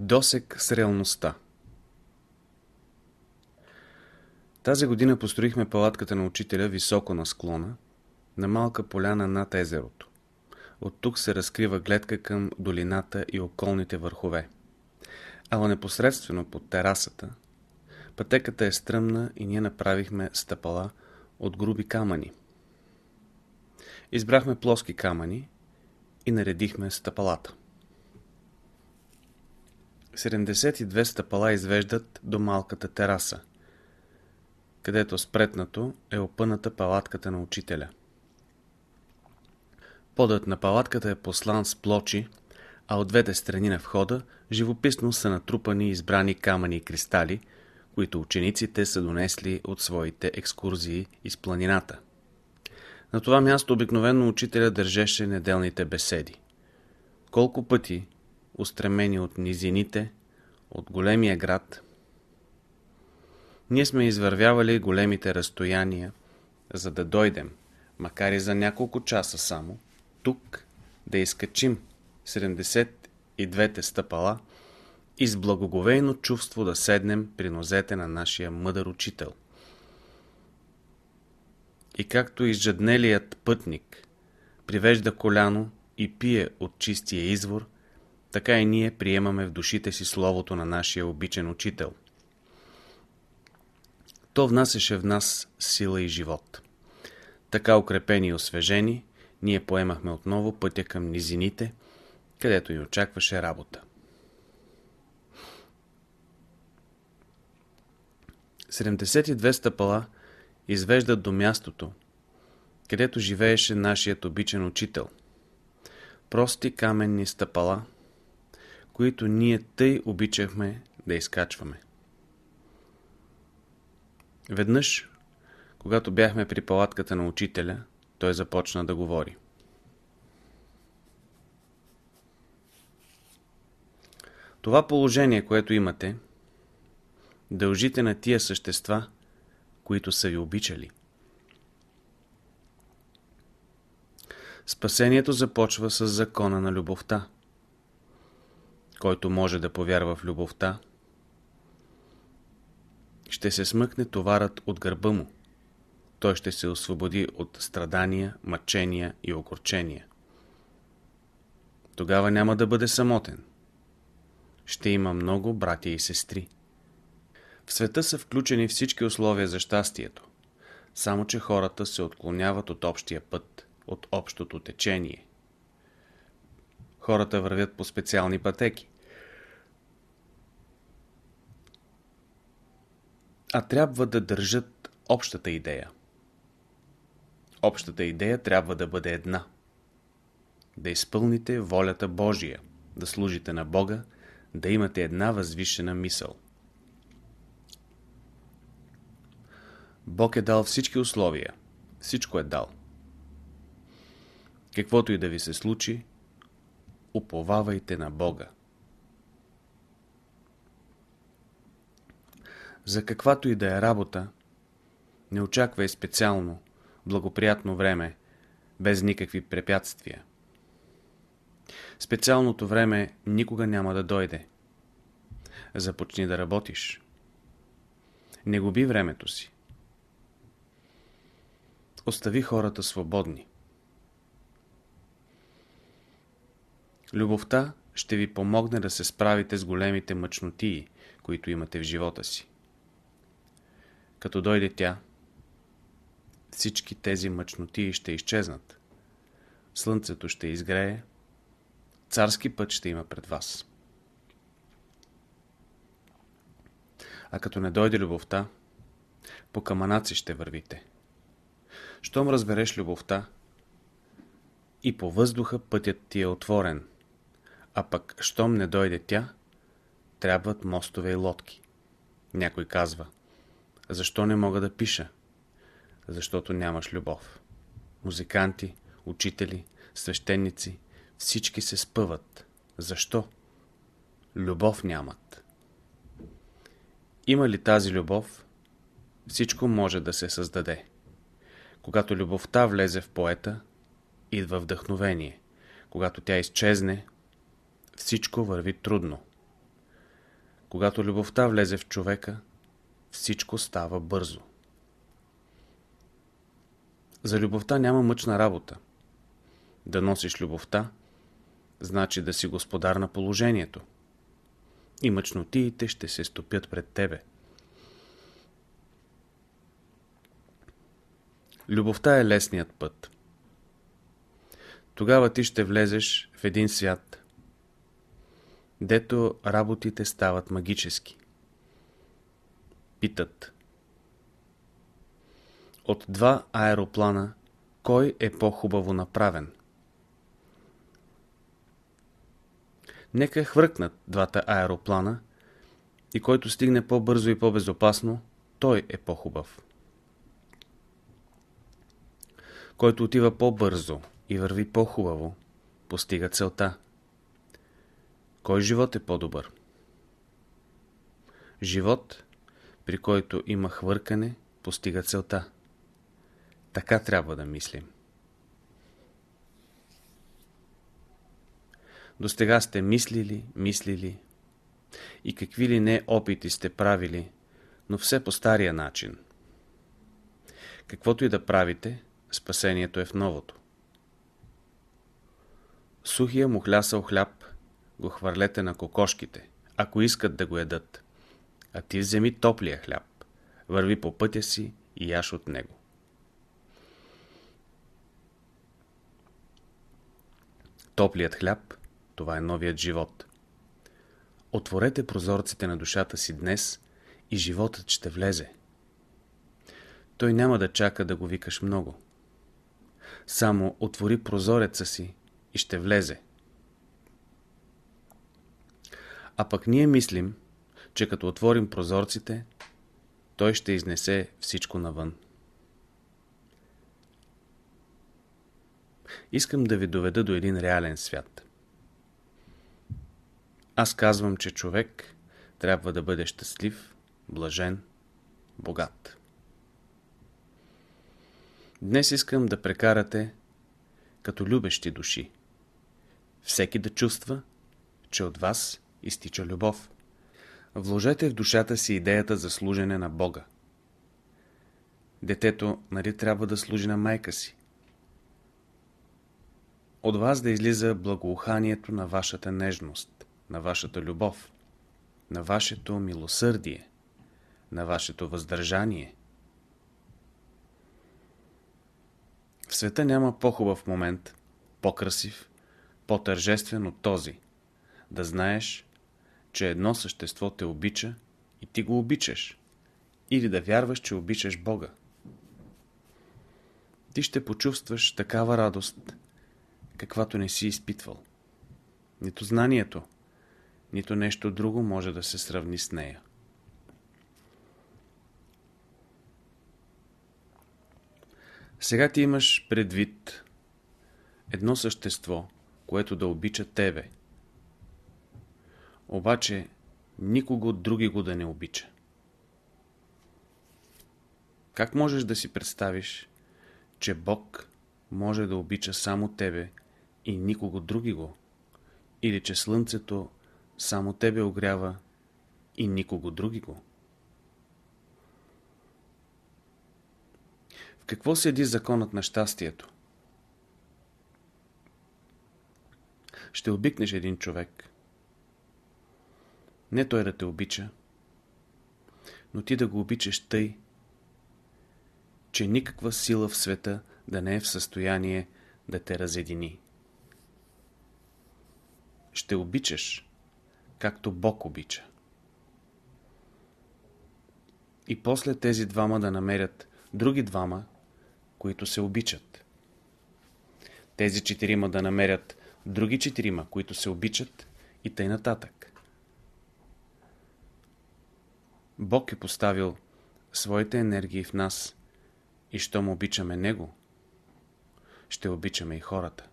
Досек с реалността Тази година построихме палатката на учителя високо на склона, на малка поляна над езерото. От тук се разкрива гледка към долината и околните върхове. Ала непосредствено под терасата, пътеката е стръмна и ние направихме стъпала от груби камъни. Избрахме плоски камъни и наредихме стъпалата. 72 стъпала извеждат до малката тераса, където спретнато е опъната палатката на учителя. Подът на палатката е послан с плочи, а от двете страни на входа живописно са натрупани избрани камъни и кристали, които учениците са донесли от своите екскурзии из планината. На това място обикновено учителя държеше неделните беседи. Колко пъти, устремени от низините, от големия град, ние сме извървявали големите разстояния, за да дойдем, макар и за няколко часа само, тук да изкачим 72-те стъпала и с благоговейно чувство да седнем при нозете на нашия мъдър учител. И както изжаднелият пътник привежда коляно и пие от чистия извор, така и ние приемаме в душите си словото на нашия обичен учител. То внасяше в нас сила и живот. Така укрепени и освежени, ние поемахме отново пътя към низините, където ни очакваше работа. 72 стъпала извеждат до мястото, където живееше нашият обичен учител. Прости каменни стъпала, които ние тъй обичахме да изкачваме. Веднъж, когато бяхме при палатката на учителя, той започна да говори. Това положение, което имате, дължите на тия същества, които са ви обичали. Спасението започва с закона на любовта. Който може да повярва в любовта, ще се смъкне товарът от гърба му. Той ще се освободи от страдания, мъчения и огорчения. Тогава няма да бъде самотен. Ще има много братя и сестри. В света са включени всички условия за щастието, само че хората се отклоняват от общия път, от общото течение. Хората вървят по специални пътеки. А трябва да държат общата идея. Общата идея трябва да бъде една. Да изпълните волята Божия, да служите на Бога, да имате една възвишена мисъл – Бог е дал всички условия. Всичко е дал. Каквото и да ви се случи, уповавайте на Бога. За каквато и да е работа, не очаквай специално, благоприятно време, без никакви препятствия. Специалното време никога няма да дойде. Започни да работиш. Не губи времето си. Остави хората свободни. Любовта ще ви помогне да се справите с големите мъчнотии, които имате в живота си. Като дойде тя, всички тези мъчнотии ще изчезнат. Слънцето ще изгрее, царски път ще има пред вас. А като не дойде любовта, по каманаци ще вървите. Щом разбереш любовта, и по въздуха пътят ти е отворен, а пък, щом не дойде тя, трябват мостове и лодки. Някой казва, защо не мога да пиша? Защото нямаш любов. Музиканти, учители, свещеници, всички се спъват. Защо? Любов нямат. Има ли тази любов, всичко може да се създаде. Когато любовта влезе в поета, идва вдъхновение. Когато тя изчезне, всичко върви трудно. Когато любовта влезе в човека, всичко става бързо. За любовта няма мъчна работа. Да носиш любовта, значи да си господар на положението. И мъчнотиите ще се стопят пред тебе. Любовта е лесният път. Тогава ти ще влезеш в един свят, дето работите стават магически. Питат. От два аероплана, кой е по-хубаво направен? Нека хвъркнат двата аероплана и който стигне по-бързо и по-безопасно, той е по-хубав. Който отива по-бързо и върви по-хубаво, постига целта. Кой живот е по-добър? Живот, при който има хвъркане, постига целта. Така трябва да мислим. До сега сте мислили, мислили и какви ли не опити сте правили, но все по стария начин. Каквото и да правите, спасението е в новото. Сухия му хлясал хляб го хвърлете на кокошките, ако искат да го едат. А ти вземи топлия хляб, върви по пътя си и яш от него. Топлият хляб, това е новият живот. Отворете прозорците на душата си днес и животът ще влезе. Той няма да чака да го викаш много. Само отвори прозореца си и ще влезе. А пък ние мислим, че като отворим прозорците, той ще изнесе всичко навън. Искам да ви доведа до един реален свят. Аз казвам, че човек трябва да бъде щастлив, блажен, богат. Днес искам да прекарате като любещи души. Всеки да чувства, че от вас изтича любов. Вложете в душата си идеята за служене на Бога. Детето нали трябва да служи на майка си? От вас да излиза благоуханието на вашата нежност, на вашата любов, на вашето милосърдие, на вашето въздържание. В света няма по-хубав момент, по-красив, по-тържествен от този. Да знаеш, че едно същество те обича и ти го обичаш. Или да вярваш, че обичаш Бога. Ти ще почувстваш такава радост, каквато не си изпитвал. Нито знанието, нито нещо друго може да се сравни с нея. Сега ти имаш предвид едно същество, което да обича тебе – обаче никого други го да не обича. Как можеш да си представиш, че Бог може да обича само тебе и никого други го? Или че Слънцето само тебе огрява и никого други го? В какво седи законът на щастието? Ще обикнеш един човек – не той да те обича, но ти да го обичаш тъй, че никаква сила в света да не е в състояние да те разедини. Ще обичаш, както Бог обича. И после тези двама да намерят други двама, които се обичат. Тези четирима да намерят други четирима, които се обичат и тъй нататък. Бог е поставил своите енергии в нас и щом обичаме Него, ще обичаме и хората.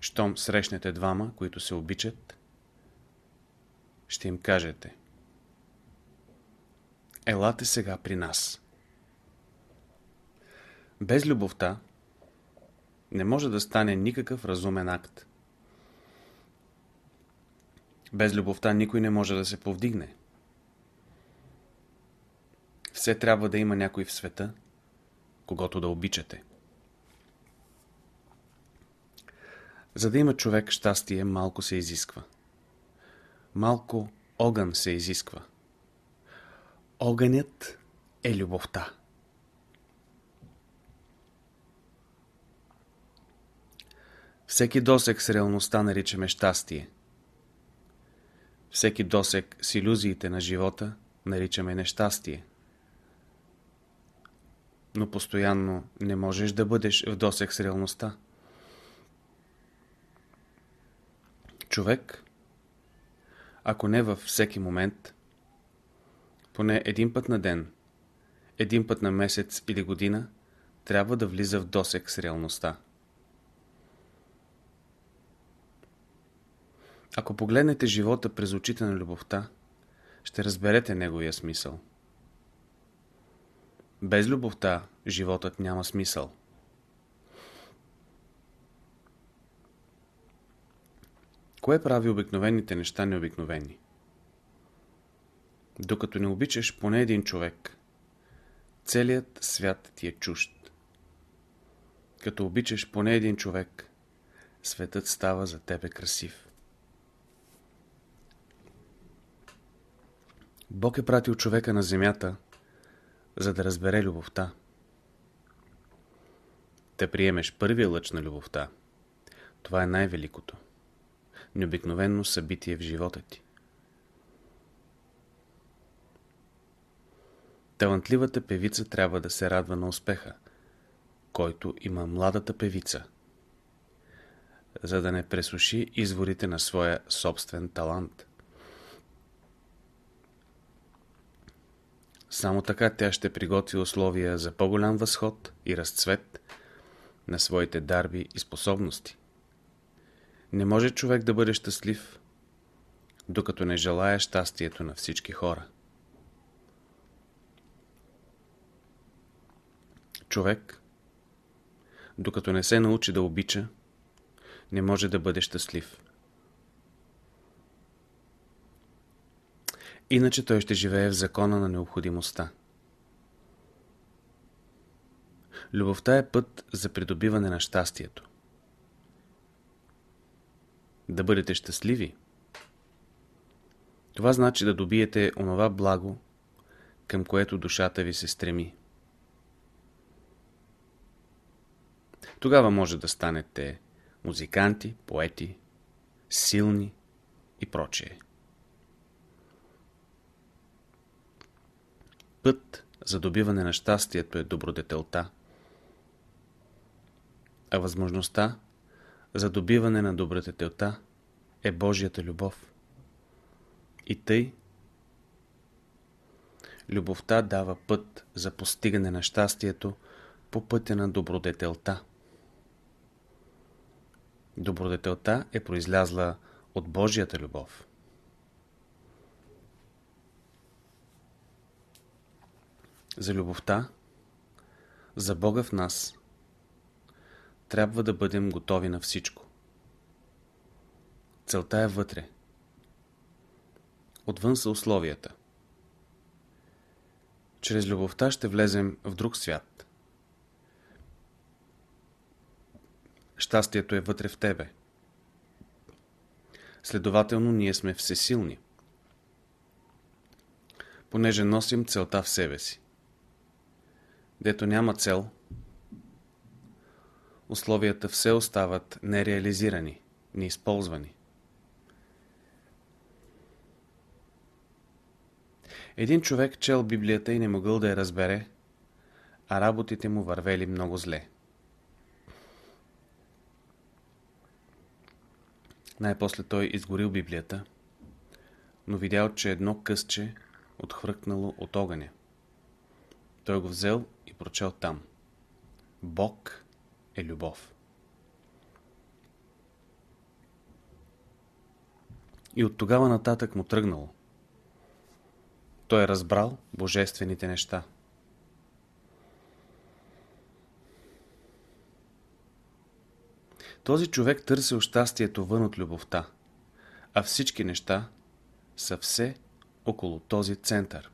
Щом срещнете двама, които се обичат, ще им кажете Елате сега при нас. Без любовта не може да стане никакъв разумен акт. Без любовта никой не може да се повдигне. Все трябва да има някой в света, когато да обичате. За да има човек щастие, малко се изисква. Малко огън се изисква. Огънят е любовта. Всеки досек с реалността наричаме щастие. Всеки досек с иллюзиите на живота наричаме нещастие. Но постоянно не можеш да бъдеш в досек с реалността. Човек, ако не във всеки момент, поне един път на ден, един път на месец или година, трябва да влиза в досек с реалността. Ако погледнете живота през очите на любовта, ще разберете неговия смисъл. Без любовта животът няма смисъл. Кое прави обикновените неща необикновени? Докато не обичаш поне един човек, целият свят ти е чужд. Като обичаш поне един човек, светът става за тебе красив. Бог е пратил човека на земята, за да разбере любовта. Те приемеш първия лъч на любовта. Това е най-великото. Необикновено събитие в живота ти. Талантливата певица трябва да се радва на успеха, който има младата певица, за да не пресуши изворите на своя собствен талант. Само така тя ще приготви условия за по-голям възход и разцвет на своите дарби и способности. Не може човек да бъде щастлив, докато не желая щастието на всички хора. Човек, докато не се научи да обича, не може да бъде щастлив. Иначе той ще живее в закона на необходимостта. Любовта е път за придобиване на щастието. Да бъдете щастливи. Това значи да добиете онова благо, към което душата ви се стреми. Тогава може да станете музиканти, поети, силни и прочее. Път за добиване на щастието е добродетелта, а възможността за добиване на добродетелта е Божията любов. И тъй, любовта дава път за постигане на щастието по пътя на добродетелта. Добродетелта е произлязла от Божията любов. За любовта, за Бога в нас, трябва да бъдем готови на всичко. Целта е вътре. Отвън са условията. Чрез любовта ще влезем в друг свят. Щастието е вътре в тебе. Следователно, ние сме всесилни, понеже носим целта в себе си. Дето няма цел, условията все остават нереализирани, неизползвани. Един човек чел Библията и не могъл да я разбере, а работите му вървели много зле. Най-после той изгорил Библията, но видял, че едно късче отхвъркнало от огъня. Той го взел прочел там. Бог е любов. И от тогава нататък му тръгнало. Той е разбрал божествените неща. Този човек търсил щастието вън от любовта, а всички неща са все около този център.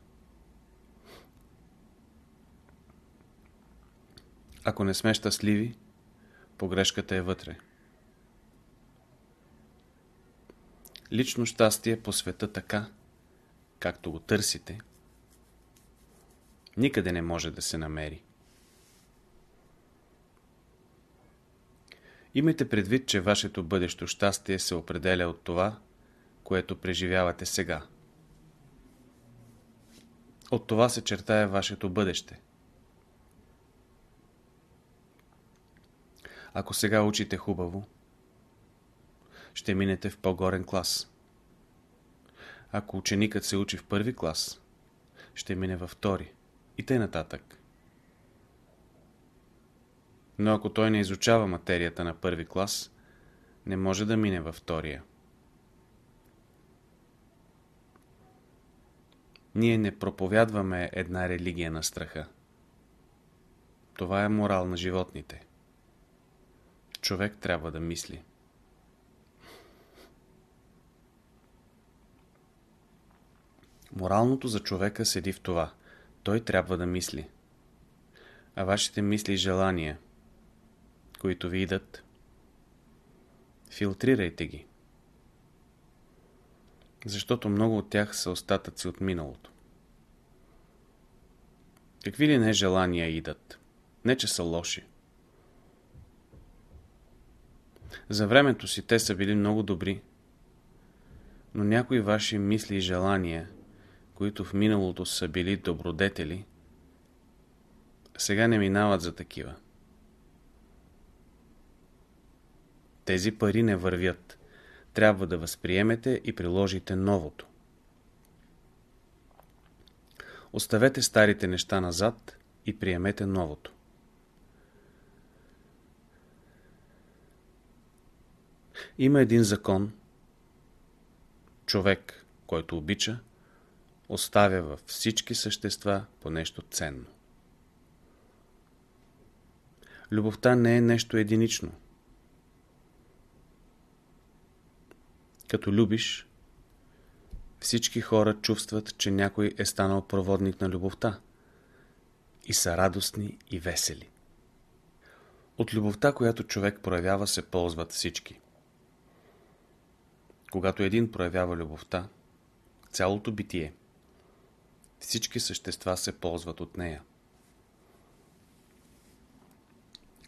Ако не сме щастливи, погрешката е вътре. Лично щастие по света така, както го търсите, никъде не може да се намери. Имайте предвид, че вашето бъдещо щастие се определя от това, което преживявате сега. От това се чертае вашето бъдеще. Ако сега учите хубаво, ще минете в по-горен клас. Ако ученикът се учи в първи клас, ще мине във втори и тъй нататък. Но ако той не изучава материята на първи клас, не може да мине във втория. Ние не проповядваме една религия на страха. Това е морал на животните. Човек трябва да мисли. Моралното за човека седи в това. Той трябва да мисли. А вашите мисли и желания, които ви идат, филтрирайте ги. Защото много от тях са остатъци от миналото. Какви ли не желания идат? Не, че са лоши. За времето си те са били много добри, но някои ваши мисли и желания, които в миналото са били добродетели, сега не минават за такива. Тези пари не вървят. Трябва да възприемете и приложите новото. Оставете старите неща назад и приемете новото. Има един закон. Човек, който обича, оставя във всички същества по нещо ценно. Любовта не е нещо единично. Като любиш, всички хора чувстват, че някой е станал проводник на любовта и са радостни и весели. От любовта, която човек проявява, се ползват всички. Когато един проявява любовта, цялото битие, всички същества се ползват от нея.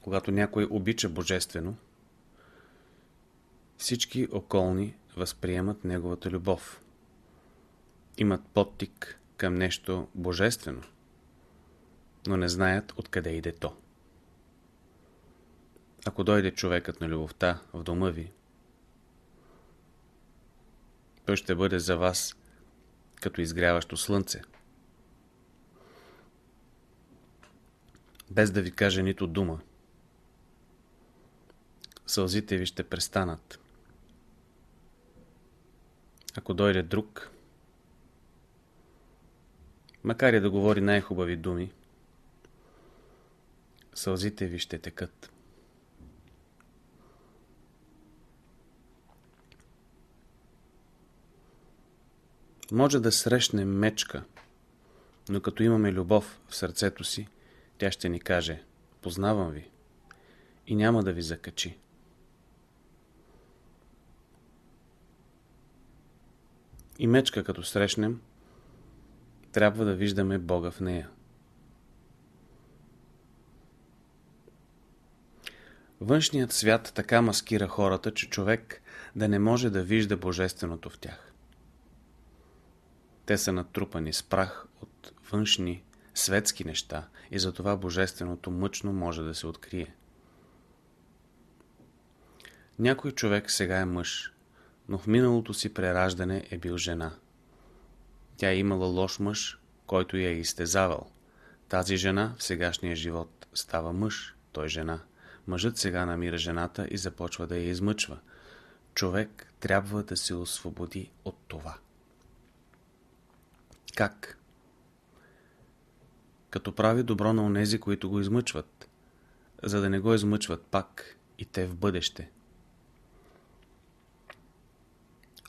Когато някой обича божествено, всички околни възприемат неговата любов. Имат подтик към нещо божествено, но не знаят откъде иде то. Ако дойде човекът на любовта в дома ви, той ще бъде за вас като изгряващо слънце. Без да ви каже нито дума. Сълзите ви ще престанат. Ако дойде друг, макар и да говори най-хубави думи, сълзите ви ще текат. Може да срещнем мечка, но като имаме любов в сърцето си, тя ще ни каже «Познавам ви» и няма да ви закачи. И мечка като срещнем, трябва да виждаме Бога в нея. Външният свят така маскира хората, че човек да не може да вижда Божественото в тях. Те са натрупани с прах от външни, светски неща и затова Божественото мъчно може да се открие. Някой човек сега е мъж, но в миналото си прераждане е бил жена. Тя е имала лош мъж, който я е изтезавал. Тази жена в сегашния живот става мъж, той жена. Мъжът сега намира жената и започва да я измъчва. Човек трябва да се освободи от това. Как? Като прави добро на онези, които го измъчват, за да не го измъчват пак и те в бъдеще.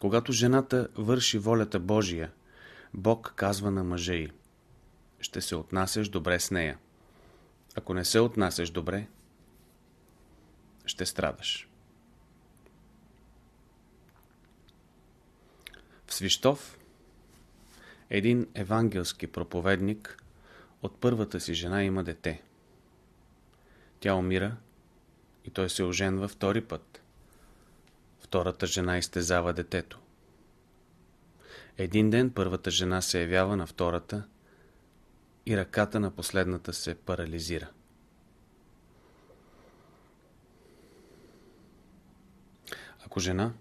Когато жената върши волята Божия, Бог казва на мъжа й ще се отнасяш добре с нея. Ако не се отнасяш добре, ще страдаш. В Свищов един евангелски проповедник от първата си жена има дете. Тя умира и той се оженва втори път. Втората жена изтезава детето. Един ден първата жена се явява на втората и ръката на последната се парализира. Ако жена,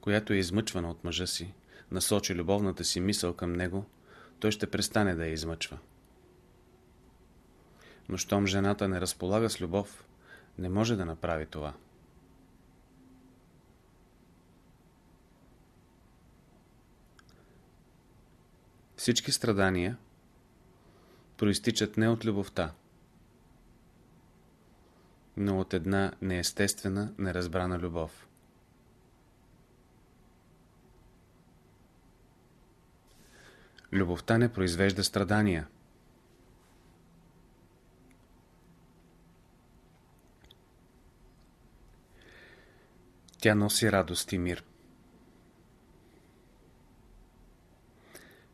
която е измъчвана от мъжа си, насочи любовната си мисъл към него, той ще престане да я измъчва. Но щом жената не разполага с любов, не може да направи това. Всички страдания проистичат не от любовта, но от една неестествена, неразбрана любов. Любовта не произвежда страдания. Тя носи радост и мир.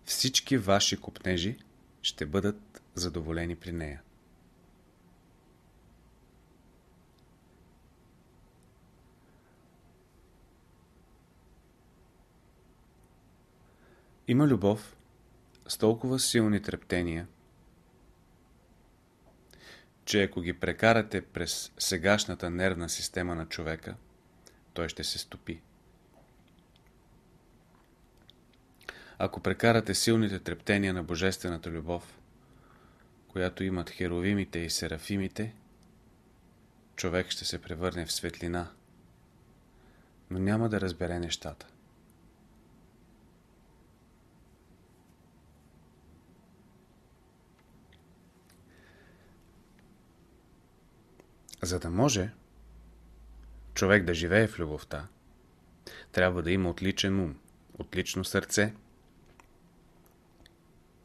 Всички ваши купнежи ще бъдат задоволени при нея. Има любов с толкова силни трептения, че ако ги прекарате през сегашната нервна система на човека, той ще се стопи. Ако прекарате силните трептения на Божествената любов, която имат херовимите и серафимите, човек ще се превърне в светлина, но няма да разбере нещата. За да може човек да живее в любовта, трябва да има отличен ум, отлично сърце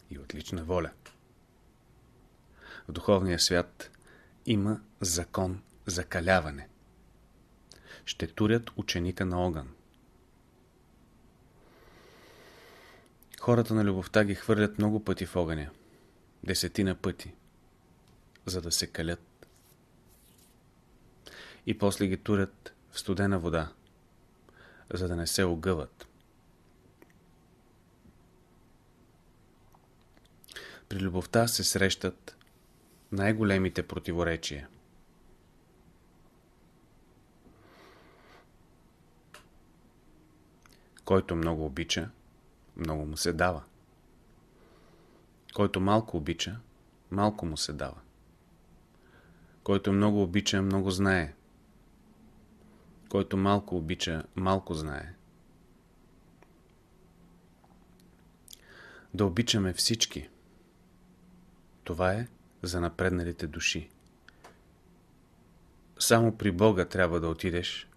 и отлична воля. В духовния свят има закон за каляване. Ще турят ученика на огън. Хората на любовта ги хвърлят много пъти в огъня. Десетина пъти. За да се калят. И после ги турят в студена вода. За да не се огъват. При любовта се срещат най-големите противоречия. Който много обича, много му се дава. Който малко обича, малко му се дава. Който много обича, много знае. Който малко обича, малко знае. Да обичаме всички – това е за напредналите души. Само при Бога трябва да отидеш,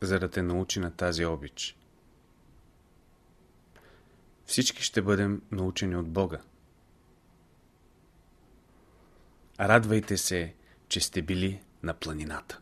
за да те научи на тази обич. Всички ще бъдем научени от Бога. Радвайте се, че сте били на планината.